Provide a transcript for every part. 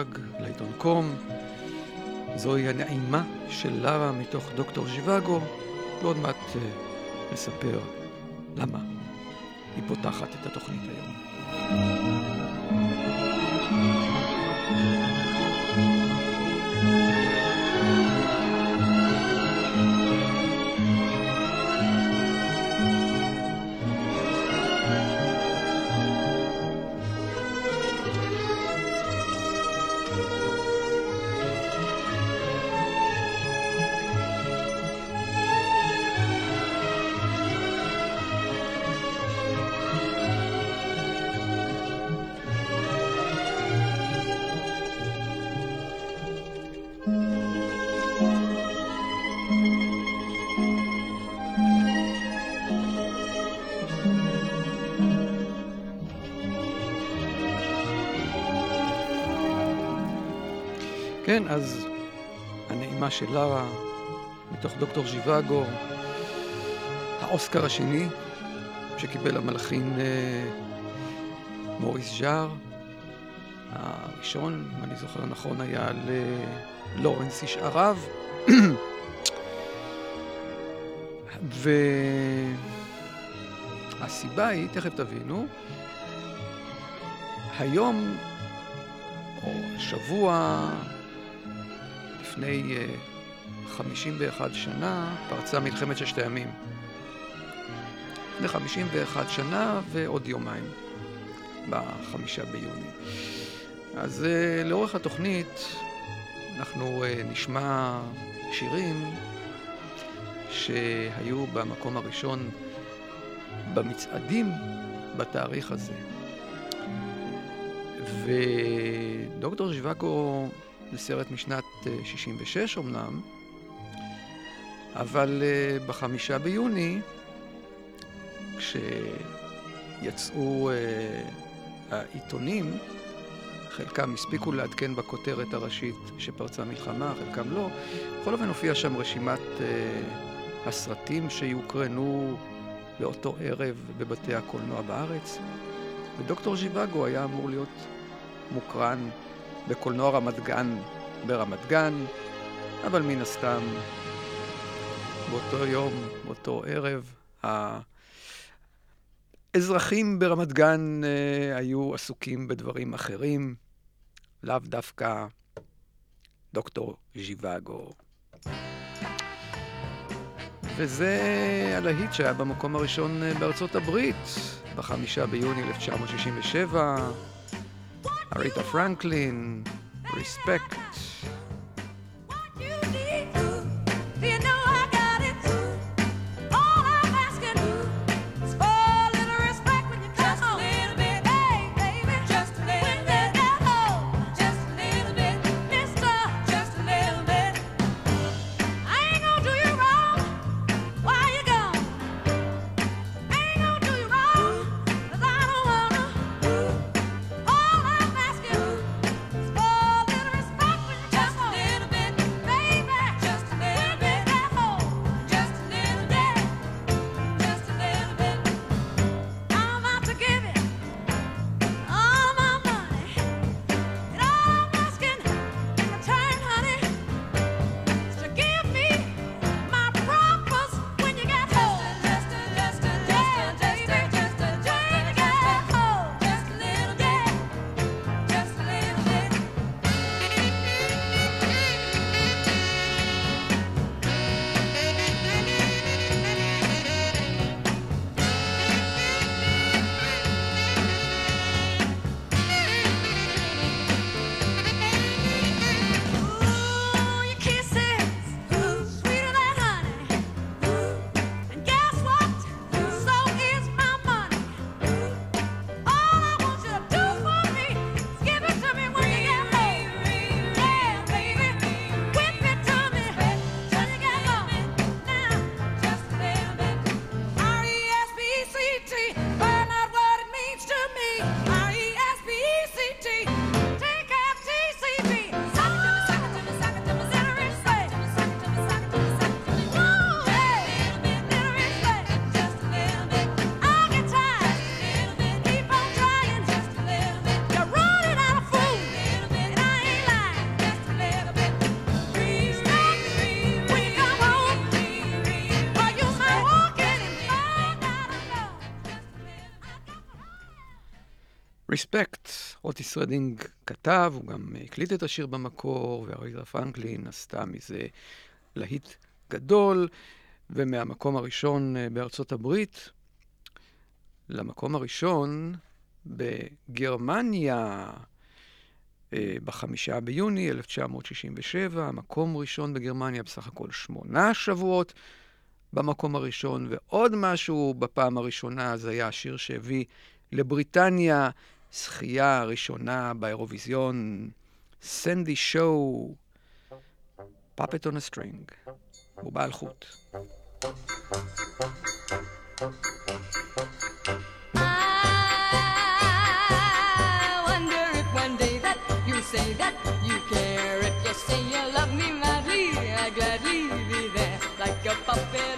מורג, לעיתון קום. זוהי הנעימה של לארה מתוך דוקטור ז'יוואגו, ועוד מעט uh, נספר למה היא פותחת את התוכנית היום. כן, אז הנעימה של לארה, מתוך דוקטור ז'יוואגו, האוסקר השני שקיבל המלחין אה, מוריס ז'אר, הראשון, אם אני זוכר נכון, היה ללורנס איש ערב. והסיבה היא, תכף תבינו, היום, או שבוע, לפני 51 אה, שנה פרצה מלחמת ששת הימים. לפני 51 שנה ועוד יומיים, בחמישה ביוני. אז uh, לאורך התוכנית אנחנו uh, נשמע שירים שהיו במקום הראשון במצעדים בתאריך הזה. ודוקטור ז'וואקו זה סרט משנת 66 אה, אמנם, אבל אה, בחמישה ביוני, כשיצאו אה, העיתונים, חלקם הספיקו לעדכן בכותרת הראשית שפרצה מלחמה, חלקם לא. בכל אופן הופיעה שם רשימת הסרטים שיוקרנו באותו ערב בבתי הקולנוע בארץ. ודוקטור ז'יוואגו היה אמור להיות מוקרן בקולנוע רמת גן ברמת גן, אבל מן הסתם באותו יום, באותו ערב, האזרחים ברמת גן אה, היו עסוקים בדברים אחרים, לאו דווקא דוקטור ז'יוואגו. וזה הלהיט שהיה במקום הראשון אה, בארצות הברית, בחמישה ביוני 1967. Aretha Franklin, Respect. אוטיס רדינג כתב, הוא גם הקליט את השיר במקור, ואריתה פרנקלין עשתה מזה להיט גדול, ומהמקום הראשון אה, בארצות הברית למקום הראשון בגרמניה אה, בחמישה ביוני 1967, מקום ראשון בגרמניה בסך הכל שמונה שבועות במקום הראשון, ועוד משהו בפעם הראשונה, זה היה השיר שהביא לבריטניה זכייה ראשונה באירוויזיון, סנדי שואו, פאפט און הסטרינג, הוא בעל חוט. say that you care if you say you love me madly. I gladly be there like a puppet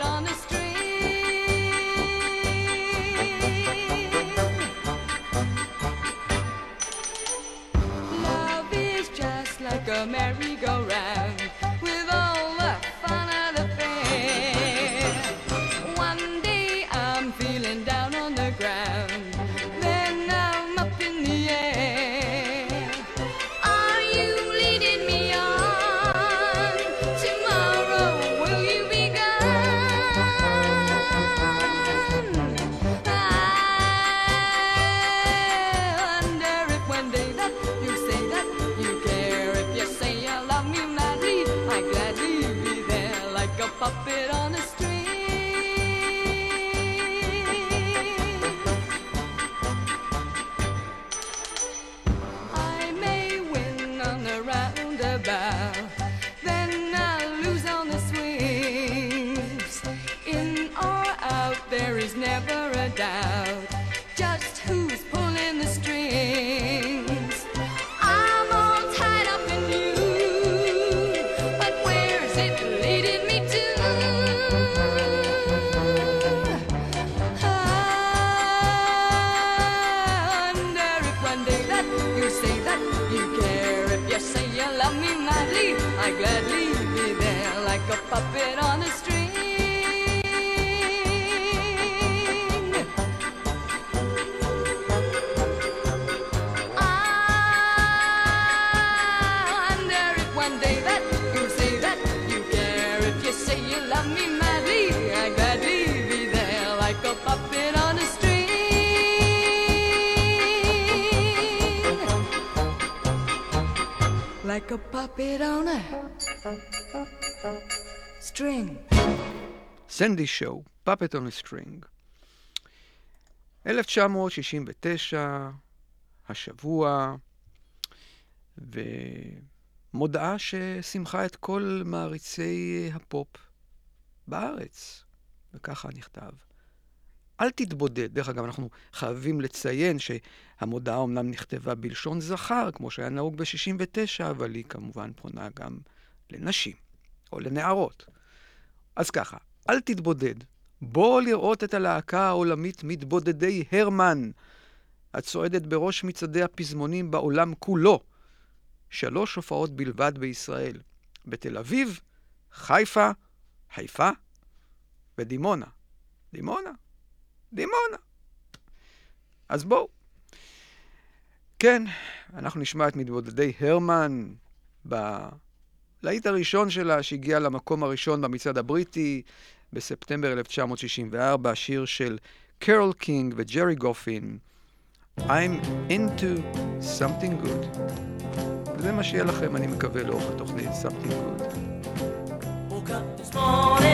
A merry-go-round. A string. סנדי שואו, puppet on a string. 1969, השבוע, ומודעה ששימחה את כל מעריצי הפופ בארץ, וככה נכתב. אל תתבודד. דרך אגב, אנחנו חייבים לציין שהמודעה אומנם נכתבה בלשון זכר, כמו שהיה נהוג ב-69, אבל היא כמובן פונה גם לנשים, או לנערות. אז ככה, אל תתבודד. בוא לראות את הלהקה העולמית מתבודדי הרמן, הצועדת בראש מצעדי הפזמונים בעולם כולו. שלוש הופעות בלבד בישראל, בתל אביב, חיפה, חיפה ודימונה. דימונה, דימונה. אז בואו. כן, אנחנו נשמע את מתבודדי הרמן בלהיט הראשון שלה, שהגיע למקום הראשון במצעד הבריטי בספטמבר 1964, שיר של קרול קינג וג'רי גופין, I'm into something good. וזה מה שיהיה לכם, אני מקווה, לאורך התוכנית, something good.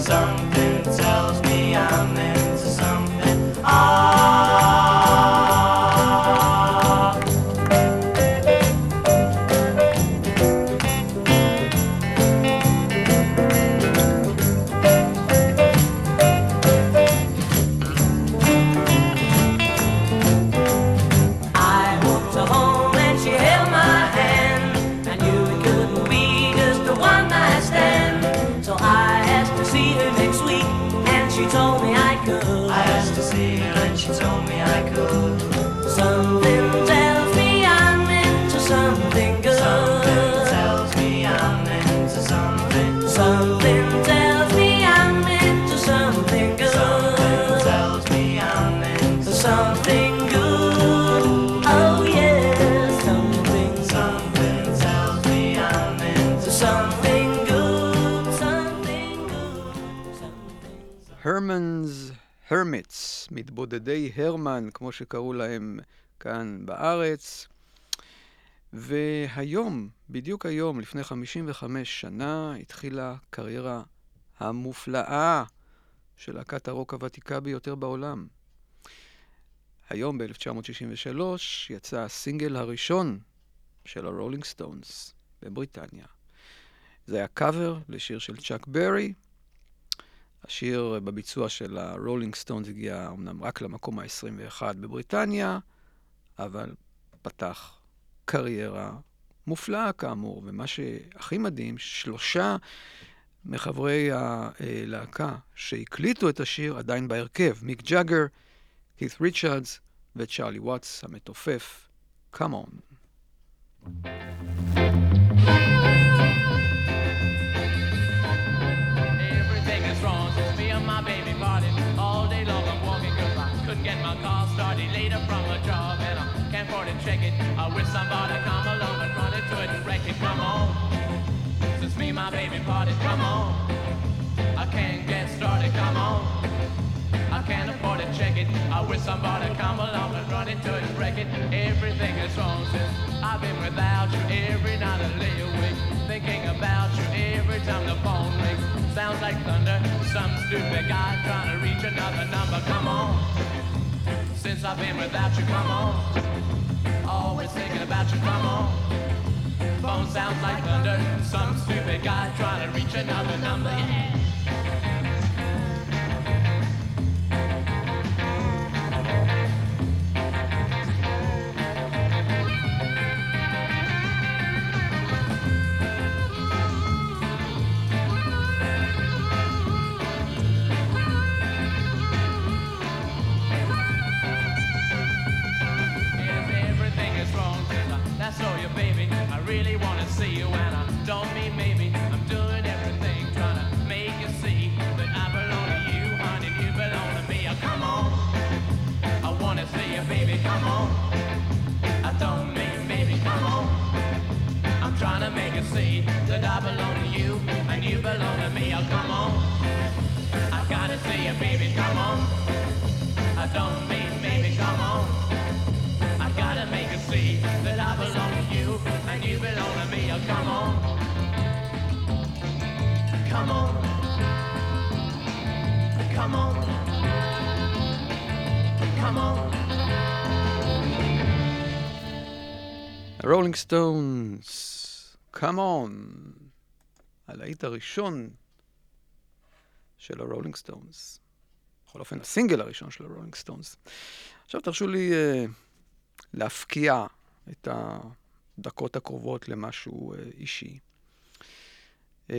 Sometimes הרמיטס, מתבודדי הרמן, כמו שקראו להם כאן בארץ. והיום, בדיוק היום, לפני 55 שנה, התחילה קריירה המופלאה של להקת הרוק הוותיקה ביותר בעולם. היום, ב-1963, יצא הסינגל הראשון של הרולינג סטונס בבריטניה. זה היה קאבר לשיר של צ'אק ברי, השיר בביצוע של הרולינג סטונס הגיע אמנם רק למקום ה-21 בבריטניה, אבל פתח קריירה מופלאה כאמור, ומה שהכי מדהים, שלושה מחברי הלהקה שהקליטו את השיר עדיין בהרכב, מיק ג'אגר, קית' ריצ'רדס וצ'ארלי וואטס המתופף, Come on. Somebody come along and run into it and wreck it. Come on. Since me my baby party, come on. I can't get started, come on. I can't afford to check it. I wish somebody come along and run into it and wreck it. Everything is wrong since I've been without you. Every night I lay awake thinking about you. Every time the phone rings, sounds like thunder. Some stupid guy trying to reach another number. Come on. Since I've been without you, come on. Always thinking about you, come on. Phone sounds like thunder. Some stupid guy trying to reach another number. Yeah. Really wanna see you, and I don't mean maybe. I'm doing everything trying to make you see that I belong to you, honey. You belong to me. Oh, come on. I wanna see you, baby. Come on. I don't mean baby. Come on. I'm trying to make you see that I belong to you, and you belong to me. Oh, come on. I gotta see you, baby. Come on. I don't mean רולינג סטונס, Come on, הלהיט הראשון של הרולינג סטונס. בכל אופן, הסינגל הראשון של הרולינג סטונס. עכשיו תרשו לי uh, להפקיע את הדקות הקרובות למשהו uh, אישי. Uh,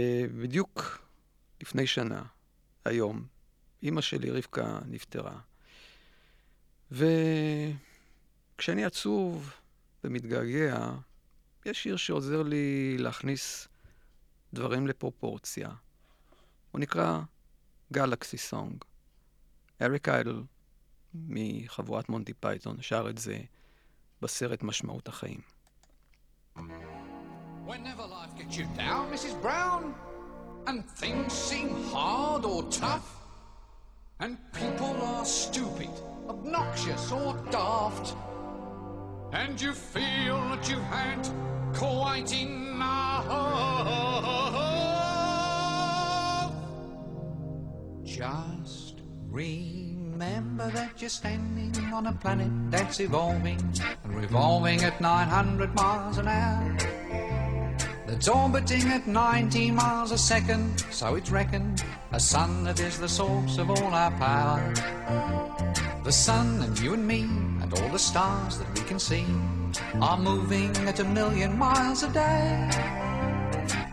בדיוק לפני שנה, היום, אימא שלי, רבקה, נפטרה. וכשאני עצוב ומתגעגע, יש שיר שעוזר לי להכניס דברים לפרופורציה. הוא נקרא Galaxy Song. אריק איידל מחבורת מונטי פייתון שר את זה בסרט משמעות החיים. Whenever life gets you down, Mrs. Brown, and things seem hard or tough, and people are stupid obnoxious or daft, and you feel that you've had quite enough. Just remember that you're standing on a planet that's evolving and revolving at 900 miles an hour. That's orbiting at 90 miles a second, so it's reckoned a sun that is the source of all our power. The sun and you and me and all the stars that we can see are moving at a million miles a day.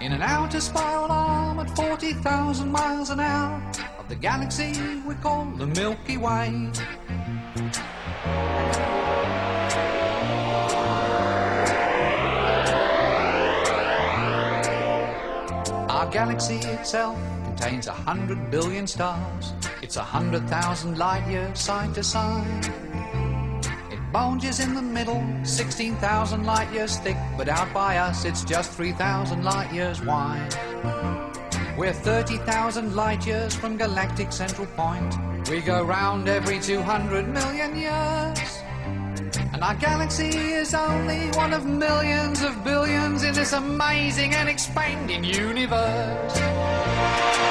In an outer spiral arm at 40,000 miles an hour of the galaxy we call the Milky Way. Our galaxy itself contains a hundred billion stars. It's a hundred thousand light years side to side. It bulges in the middle, 16,000 light years thick, but out by us it's just 3,000 light years wide. We're 30,000 light years from galactic central point. We go round every 200 million years. And our galaxy is only one of millions of billions in this amazing and expanding universe.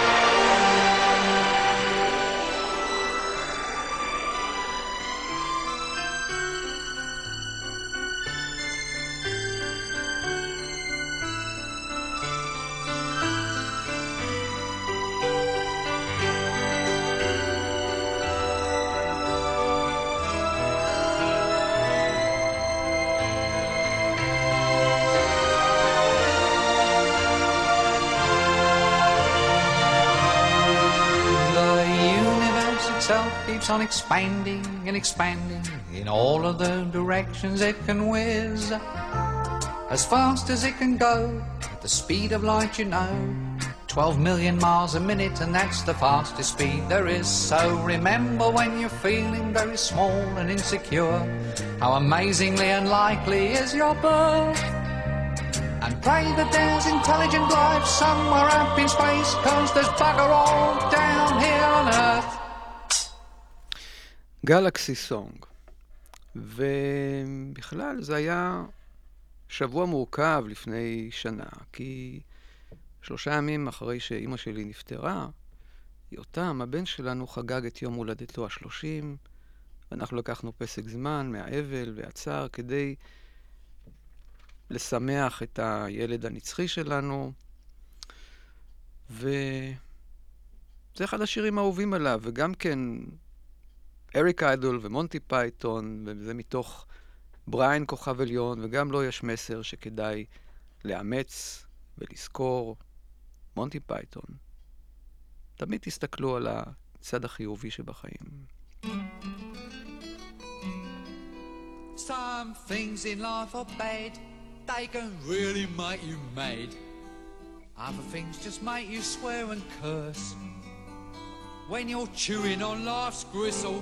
On expanding and expanding in all of the directions it can whiz. As fast as it can go, at the speed of light, you know. 12 million miles a minute, and that's the fastest speed there is. So remember when you're feeling very small and insecure, how amazingly unlikely is your birth. And pray that there's intelligent life somewhere up in space, cause there's bugger all down here on Earth. גלקסי סונג. ובכלל זה היה שבוע מורכב לפני שנה, כי שלושה ימים אחרי שאימא שלי נפטרה, יותם, הבן שלנו, חגג את יום הולדתו השלושים, ואנחנו לקחנו פסק זמן מהאבל והצער כדי לשמח את הילד הנצחי שלנו, וזה אחד השירים האהובים עליו, וגם כן אריק איידל ומונטי פייתון, וזה מתוך בריין כוכב עליון, וגם לו יש מסר שכדאי לאמץ ולזכור. מונטי פייתון, תמיד תסתכלו על הצד החיובי שבחיים. Some things in life are bad, they can really make you mad. Other things just make you swear and curse. When you're chewing on life's gristle,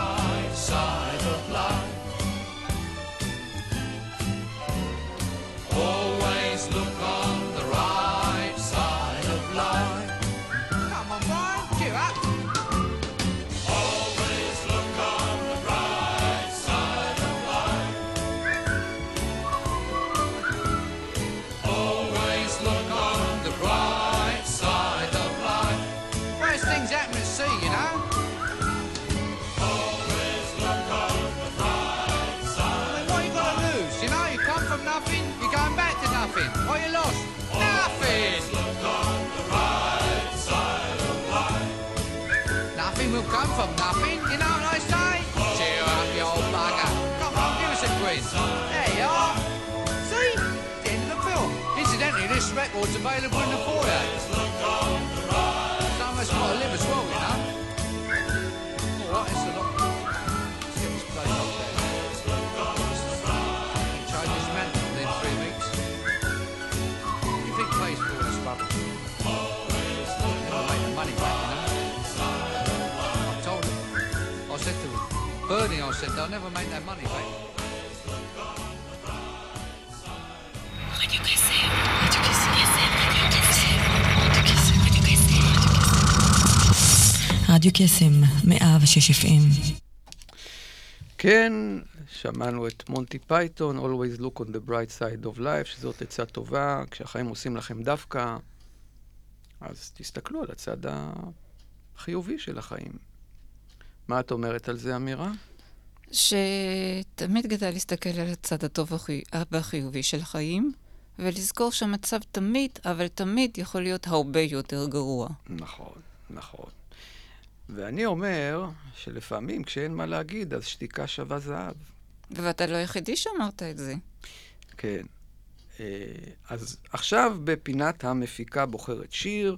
רדיו קסם, 106 FM. כן, שמענו את מונטי פייתון, Always look on the bright side of life, שזאת עצה טובה, כשהחיים עושים לכם דווקא, אז תסתכלו על הצד החיובי של החיים. מה את אומרת על זה, אמירה? שתמיד כדאי להסתכל על הצד הטוב והחי- והחיובי של החיים, ולזכור שהמצב תמיד, אבל תמיד יכול להיות הרבה יותר גרוע. נכון, נכון. ואני אומר שלפעמים כשאין מה להגיד, אז שתיקה שווה זהב. ואתה לא היחידי שאמרת את זה. כן. אה, אז עכשיו בפינת המפיקה בוחרת שיר,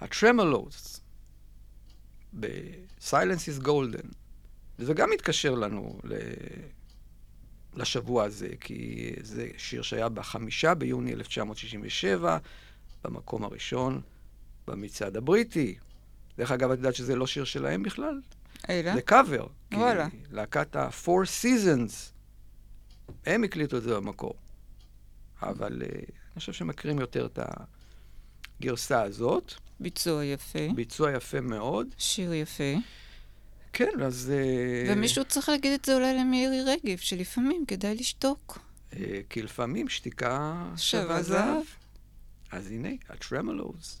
הטרמלוס, ב-Silence is Golden. וזה גם מתקשר לנו ל... לשבוע הזה, כי זה שיר שהיה בחמישה ביוני 1967, במקום הראשון במצעד הבריטי. דרך אגב, את יודעת שזה לא שיר שלהם בכלל? אלא? זה קאבר. כי וואלה. להקת ה-Four Seasons, הם הקליטו את זה במקור. אבל uh, אני חושב שמכירים יותר את הגרסה הזאת. ביצוע יפה, ביצוע יפה מאוד. שיר יפה. כן, אז... Uh, ומישהו צריך להגיד את זה אולי למירי רגב, שלפעמים כדאי לשתוק. uh, כי לפעמים שתיקה שווה. זהב. אז הנה, הטרמלוז.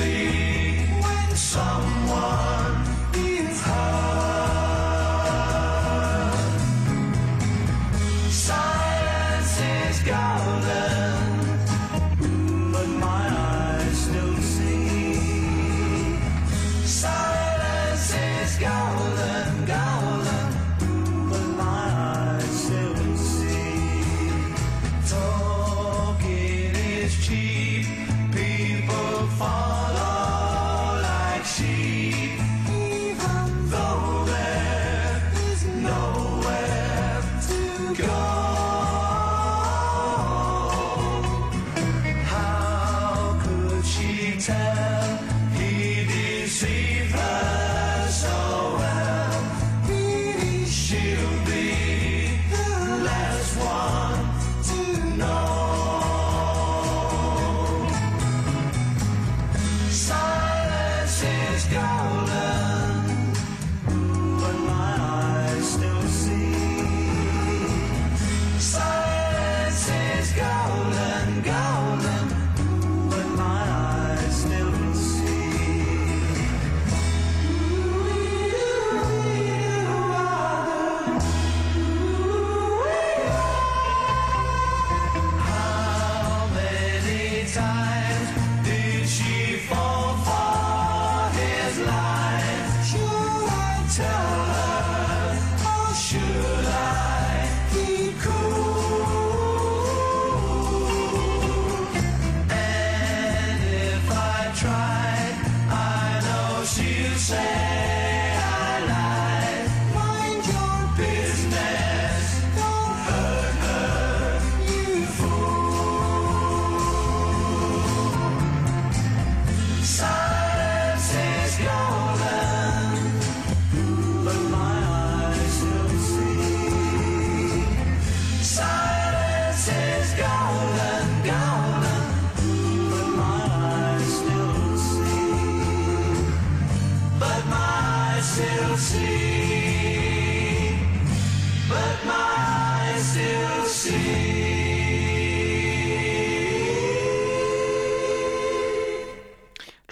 please.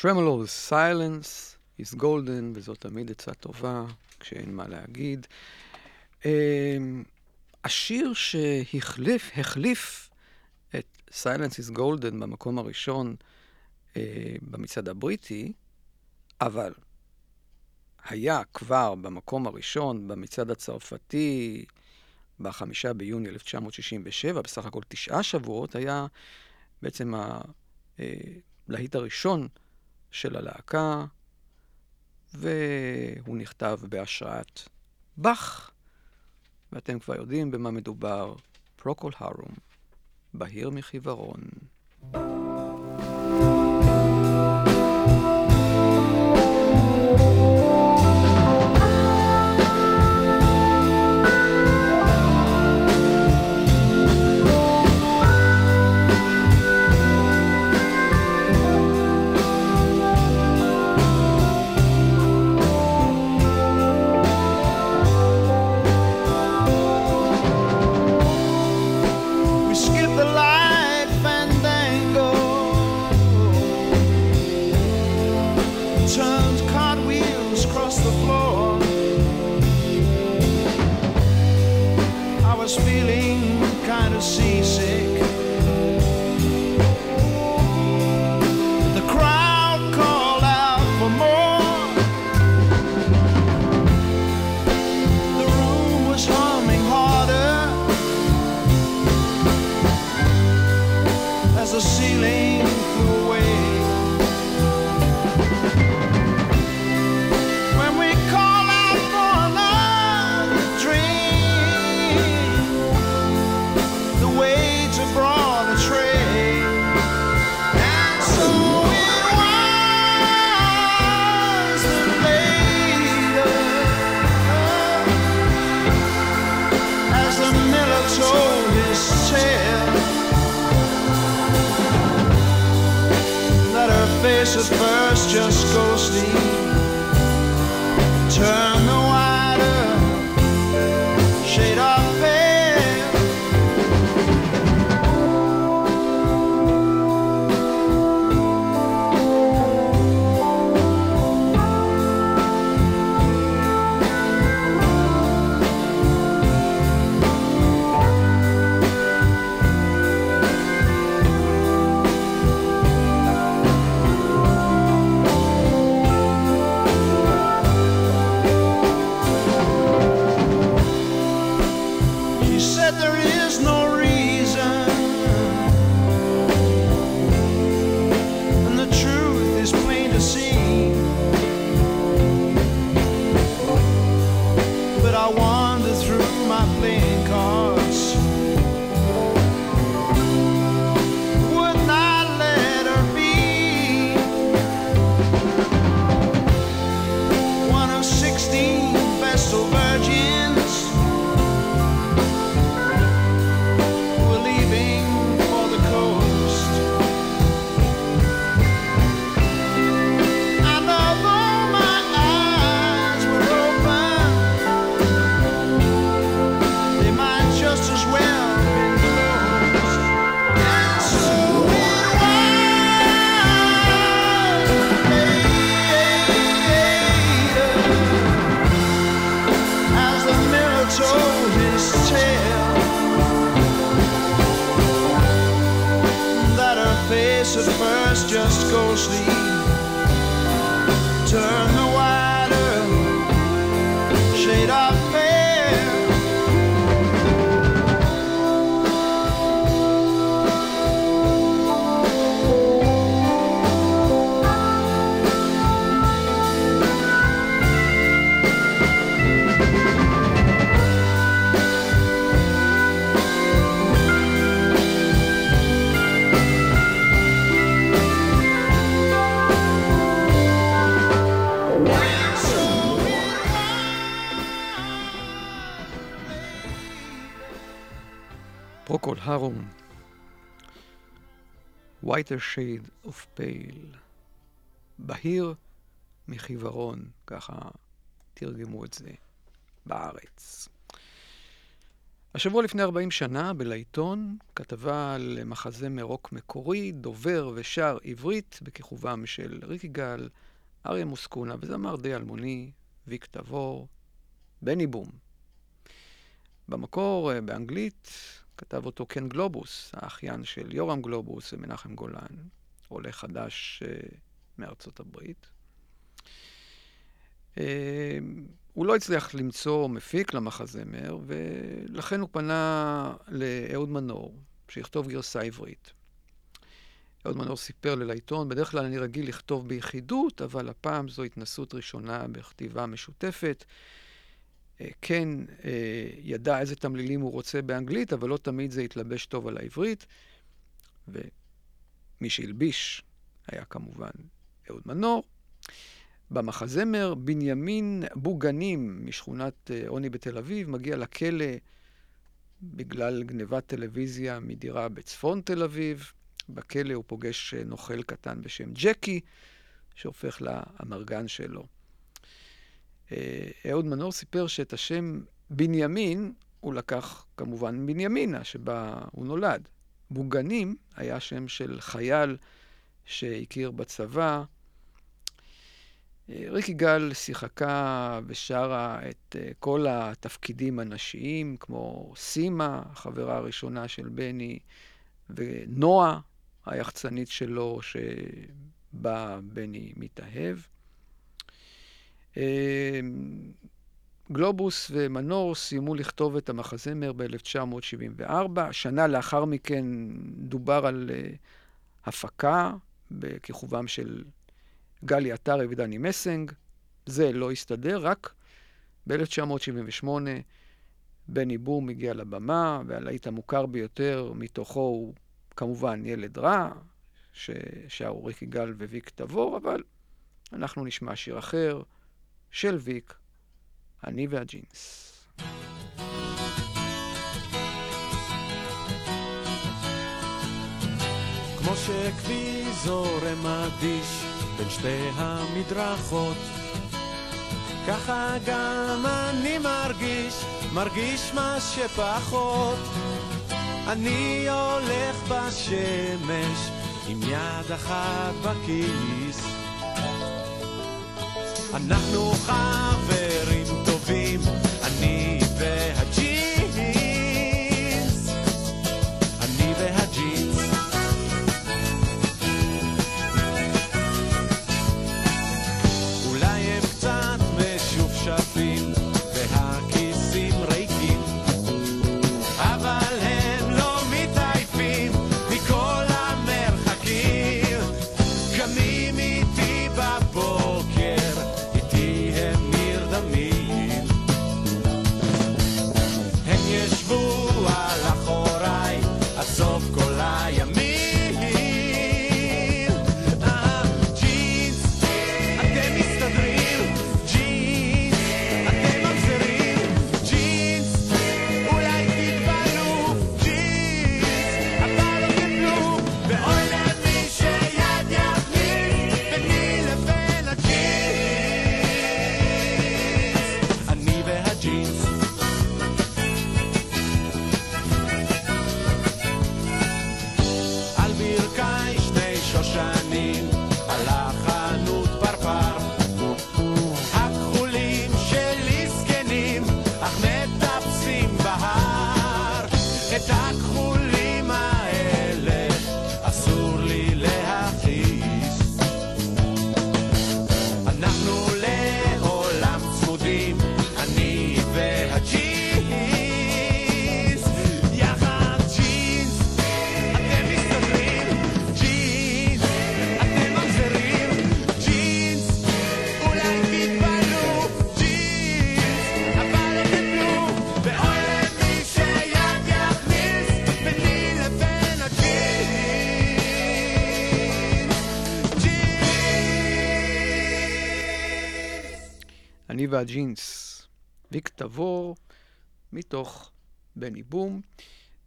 Tremolo the silence is golden, וזו תמיד עצה טובה כשאין מה להגיד. אמ, השיר שהחליף, החליף את Silence is Golden במקום הראשון uh, במצעד הבריטי, אבל היה כבר במקום הראשון במצעד הצרפתי בחמישה ביוני 1967, בסך הכל תשעה שבועות, היה בעצם הלהיט אה, הראשון של הלהקה, והוא נכתב בהשראת באך, ואתם כבר יודעים במה מדובר, פרוקול הרום, בהיר מחיוורון. thank you הרום. White a shade of pale. בהיר מחיוורון, ככה תרגמו את זה בארץ. השבוע לפני 40 שנה, בלעיתון, כתבה על מחזה מרוק מקורי, דובר ושר עברית, בכיכובם של ריקי גל, אריה מוסקונה וזמר די אלמוני, ויק תבור, בני בום. במקור, אה, באנגלית, כתב אותו קן גלובוס, האחיין של יורם גלובוס ומנחם גולן, עולה חדש אה, מארצות הברית. אה, הוא לא הצליח למצוא מפיק למחזמר, ולכן הוא פנה לאהוד מנור, שיכתוב גרסה עברית. אהוד מנור סיפר לי לעיתון, בדרך כלל אני רגיל לכתוב ביחידות, אבל הפעם זו התנסות ראשונה בכתיבה משותפת. אה, כן אה, ידע איזה תמלילים הוא רוצה באנגלית, אבל לא תמיד זה התלבש טוב על העברית. ומי שהלביש היה כמובן אהוד מנור. במחזמר, בנימין בוגנים משכונת אה, עוני בתל אביב מגיע לכלא בגלל גנבת טלוויזיה מדירה בצפון תל אביב. בכלא הוא פוגש נוכל קטן בשם ג'קי, שהופך לאמרגן שלו. אהוד מנור סיפר שאת השם בנימין הוא לקח כמובן מבנימינה, שבה הוא נולד. בוגנים היה שם של חייל שהכיר בצבא. ריק יגאל שיחקה ושרה את כל התפקידים הנשיים, כמו סימה, החברה הראשונה של בני, ונועה, היחצנית שלו, שבה בני מתאהב. גלובוס ומנור סיימו לכתוב את המחזמר ב-1974. שנה לאחר מכן דובר על uh, הפקה בכיכובם של גלי עטרי ודני מסנג. זה לא הסתדר, רק ב-1978 בני בום הגיע לבמה, והלהיט המוכר ביותר מתוכו הוא כמובן ילד רע, ששרו ריק יגאל וויק תבור, אבל אנחנו נשמע שיר אחר של ויק, אני והג'ינס. כמו שכביש זורם אדיש בין שתי המדרכות ככה גם אני מרגיש, מרגיש מה שפחות אני הולך בשמש עם יד אחת בכיס אנחנו חברים אני והג'ינס, ויק תבור, מתוך בני בום,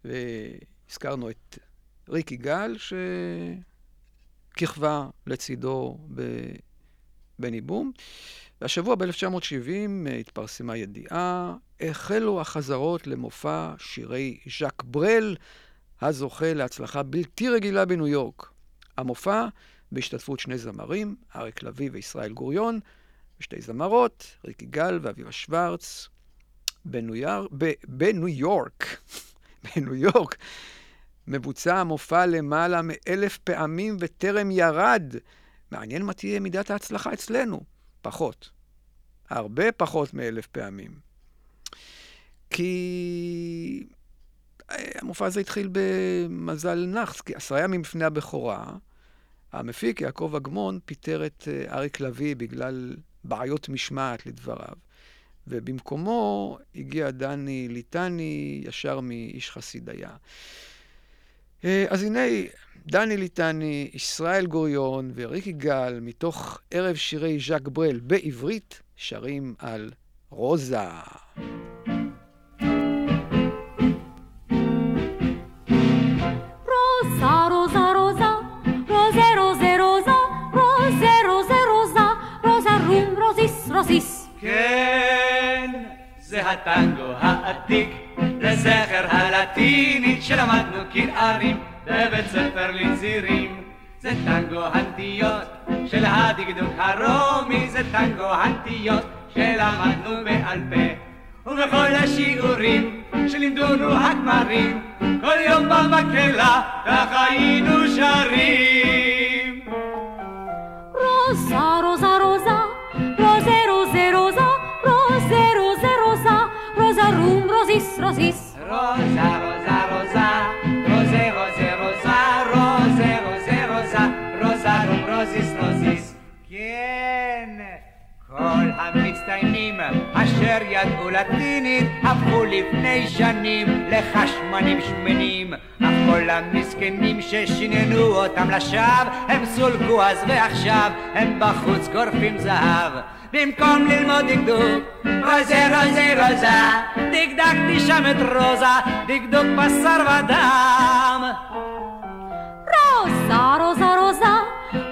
והזכרנו את ריק יגאל, שכיכבה לצידו בבני בום, והשבוע ב-1970 התפרסמה ידיעה, החלו החזרות למופע שירי ז'אק ברל, הזוכה להצלחה בלתי רגילה בניו יורק. המופע בהשתתפות שני זמרים, אריק לביא וישראל גוריון, ושתי זמרות, ריק יגאל ואביבה שוורץ, בניו, יר... ב... בניו יורק. בניו יורק. מבוצע המופע למעלה מאלף פעמים וטרם ירד. מעניין מה תהיה מידת ההצלחה אצלנו. פחות. הרבה פחות מאלף פעמים. כי אה, המופע הזה התחיל במזל נאחס, כי עשרה ימים לפני הבכורה, המפיק יעקב אגמון פיטר את אה, אריק לביא בגלל בעיות משמעת לדבריו. ובמקומו הגיע דני ליטני, ישר מאיש חסידיה. אה, אז הנה, דני ליטני, ישראל גוריון וריק יגאל, מתוך ערב שירי ז'אק ברל בעברית, שרים על רוזה. הטנגו העתיק, לזכר הלטינית שלמדנו כנערים בבית ספר לנזירים. זה טנגו הנטיות של הדקדוק הרומי, זה טנגו הנטיות שלמדנו בעל פה. ובכל השיעורים שלימדונו הגמרים, כל יום במקהלה ככה היינו שרים. Rosa, rosa, רוזיס, רוזיס. רוזה, רוזה, רוזה. המצטיינים אשר ידעו לטינית הפכו לפני שנים לחשמנים שמנים. אך כל המסכנים ששיננו אותם לשווא הם סולקו אז ועכשיו הם בחוץ גורפים זהב. במקום ללמוד דקדוק. רוזה רוזה רוזה דקדקתי שם את רוזה. דקדוק בשר ודם. Rosa, rosa, rosa,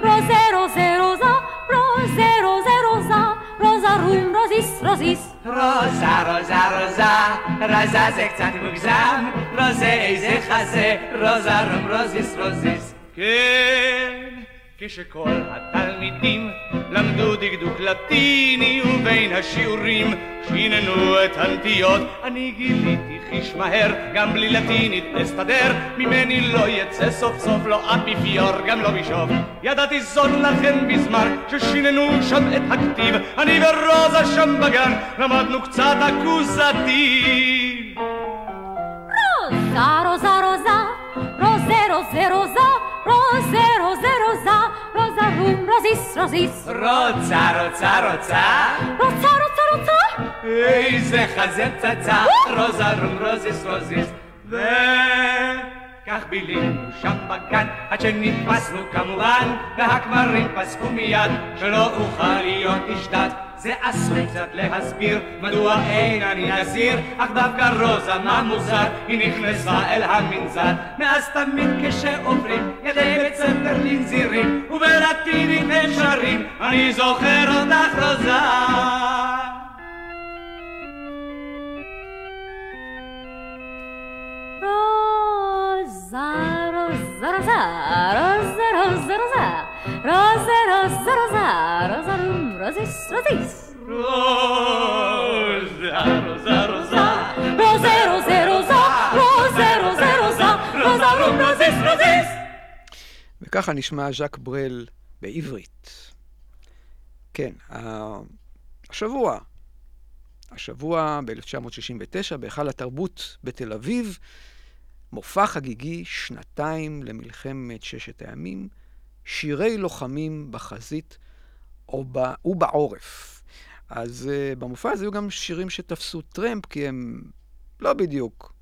rose, rose, rosa, rose, rose, rosa, rosa, rum, rosis, rosis. רוזה, רוזה, רוזה, רוזה זה קצת מוגזם, רוזה איזה חזה, רוזה רום רוזיס רוזיס. כן, כשכל התלמידים למדו דקדוק לטיני ובין השיעורים. שיננו את הנטיות אני גיליתי חיש מהר גם בלי לטינית אסתדר. ממני לא יצא סוף סוף לא אפיפיור גם לא בישוף ידעתי זאת לכן בזמן ששיננו שם את הכתיב. אני ורוזה שם בגן למדנו קצת אקוזטיב. Rosa, rosa, rosa, rose, rose, rum, rosis, rosis. רוצה רוצה רוצה רוצה, רוצה, רוצה. איזה חזה פצצה, רוזה רום רוזיס רוזיס. וכך בילינו שם בגן, עד שנתפסנו כמובן, והכמרים פסקו מיד, שלא אוכל להיות דת. זה אסור קצת להסביר, מדוע אין אני נזיר, אך דווקא רוזה מה מוזר, היא נכנסה אל המנזר. מאז תמיד כשעוברים ידי בית ספר לנזירים, ובלטינית הם שרים, אני זוכר אותך רוזה. Rosa, rosa, rosa, rosa, rosa, rosa, rosa, rosa, rosa, rosa, rum, rosis, rosis. רוזה, רוזה, רוזה. Rose, rose, rosa, rose, rose, rosa, rosa, rum, rosis, rosis. וככה נשמע ז'אק ברל בעברית. כן, השבוע, השבוע ב-1969, בהיכל התרבות בתל אביב, מופע חגיגי שנתיים למלחמת ששת הימים, שירי לוחמים בחזית וב- ובעורף. אז uh, במופע הזה היו גם שירים שתפסו טרמפ, כי הם לא בדיוק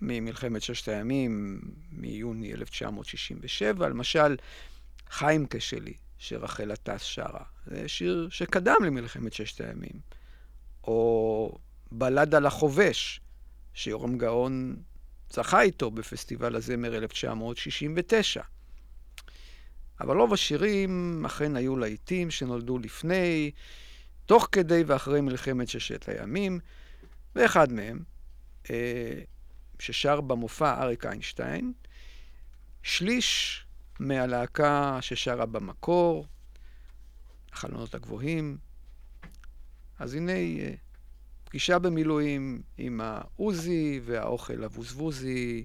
ממלחמת ששת הימים, מיוני 1967, למשל, חיימקה שלי, שרחל עטס שרה. זה שיר שקדם למלחמת ששת הימים. או בלדה לחובש, שיורם גאון זכה איתו בפסטיבל הזמר 1969. אבל רוב השירים אכן היו להיטים שנולדו לפני, תוך כדי ואחרי מלחמת ששת הימים, ואחד מהם, אה, ששר במופע אריק איינשטיין, שליש מהלהקה ששרה במקור, החלונות הגבוהים. אז הנה אה, פגישה במילואים עם העוזי והאוכל הבוזבוזי.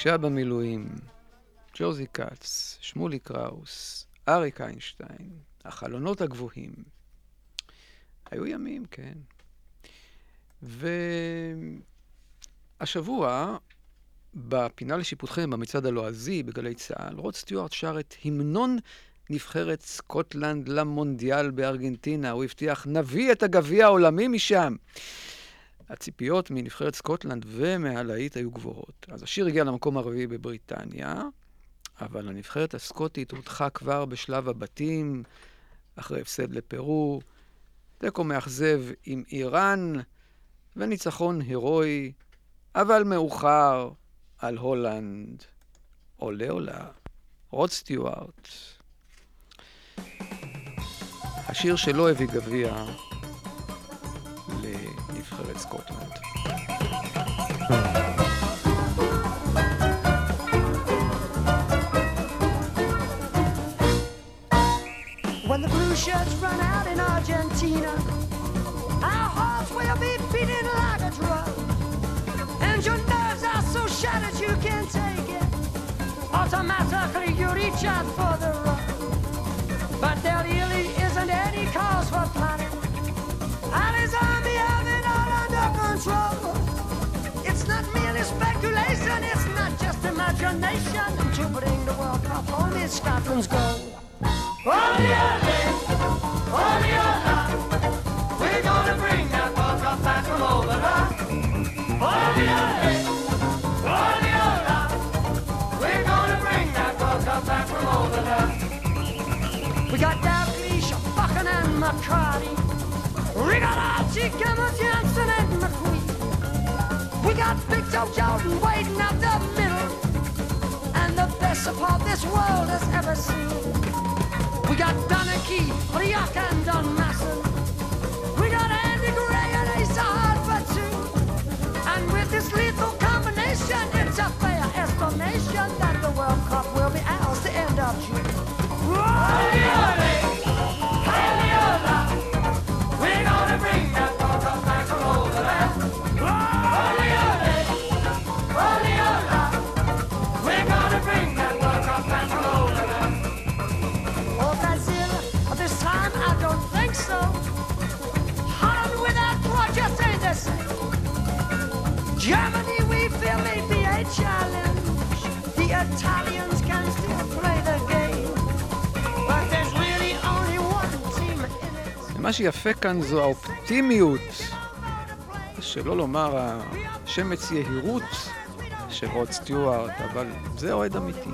פגישה במילואים, ג'וזי כץ, שמולי קראוס, אריק איינשטיין, החלונות הגבוהים. היו ימים, כן. והשבוע, בפינה לשיפוטכם, במצעד הלועזי בגלי צה"ל, רוד סטיוארט שר את המנון נבחרת סקוטלנד למונדיאל בארגנטינה. הוא הבטיח, נביא את הגביע העולמי משם. הציפיות מנבחרת סקוטלנד ומהלהיט היו גבוהות. אז השיר הגיע למקום הרביעי בבריטניה, אבל הנבחרת הסקוטית הודחה כבר בשלב הבתים, אחרי הפסד לפרו, תיקו מאכזב עם איראן, וניצחון הירואי, אבל מאוחר על הולנד. אולה אולה, רוד סטיוארט. השיר שלו הביא גביע with Scotland. When the blue shirts run out in Argentina, our hearts will be beating like a drum. And your nerves are so shattered you can't take it. Automatically you reach out for the rug, But there really isn't any cause for panic. Imagination. to bring the World Cup home is Scotland's goal. Ole, ole, ole, ole. We're gonna bring that World Cup back from over there. Ole, ole, ole, ole. We're gonna bring that World Cup back from over there. We got Dalglish, Buchan and McCarty. We got Archie Gemma Johnson and McQueen. We got Big Joe Jordan waiting out the the support this world has ever seen. We got Donaghy, Rioch and Dunmasson. We got Andy Gray and Asa Hard for. And with this lethal combination, it's a fair estimation that the World Cup will be ours to end of June. Germany, we feel may be a challenge. The Italians can still play the game. But there's really only one team in it. מה שיפה כאן זו האופטימיות, שלא לומר השמץ יהירות של רוד סטיוארט, אבל זה אוהד אמיתי.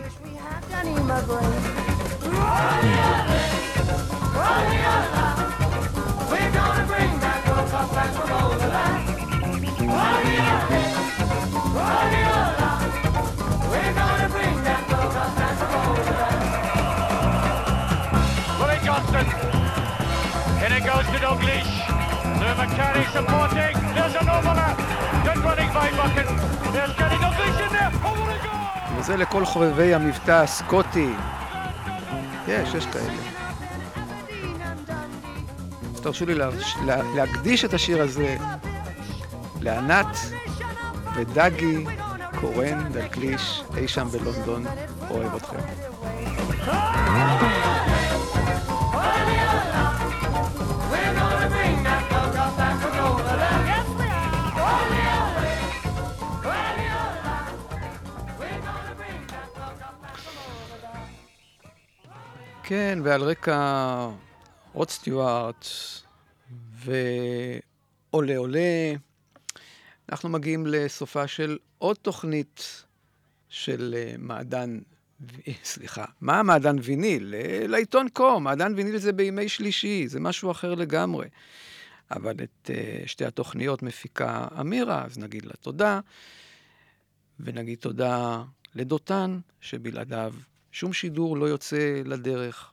Danny McGrain. We're McCarry supporting. There's an overlap. Good running by Bucket. There's Kenny Douglas in there. Over the goal. וזה לכל חובבי המבטא הסקוטי. יש, יש כאלה. אז תרשו לי לה- להקדיש את השיר הזה לענת ודגי קורן דלקליש, אי שם בלונדון, אוהב אתכם. כן, ועל רקע רוד סטיוארט ועולה עולה, אנחנו מגיעים לסופה של עוד תוכנית של אה, מעדן, ו- סליחה, מה מעדן ויניל? אה, לעיתון קום, מעדן ויניל זה בימי שלישי, זה משהו אחר לגמרי. אבל את אה, שתי התוכניות מפיקה אמירה, אז נגיד לה תודה, ונגיד תודה לדותן, שבלעדיו שום שידור לא יוצא לדרך.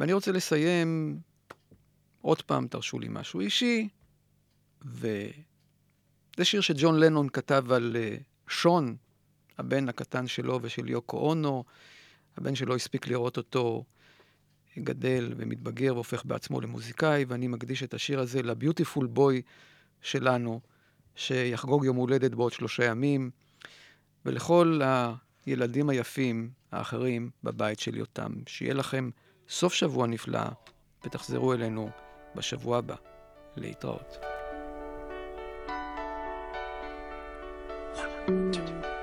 ואני רוצה לסיים, עוד פעם, תרשו לי משהו אישי, וזה שיר שג'ון לנון כתב על אה, שון, הבן הקטן שלו ושל יוקו אונו, הבן שלו הספיק לראות אותו גדל ומתבגר והופך בעצמו למוזיקאי, ואני מקדיש את השיר הזה לביוטיפול בוי שלנו, שיחגוג יום הולדת בעוד שלושה ימים, ולכל הילדים היפים האחרים בבית של יותם. שיהיה לכם סוף שבוע נפלא, ותחזרו אלינו בשבוע הבא. להתראות. Close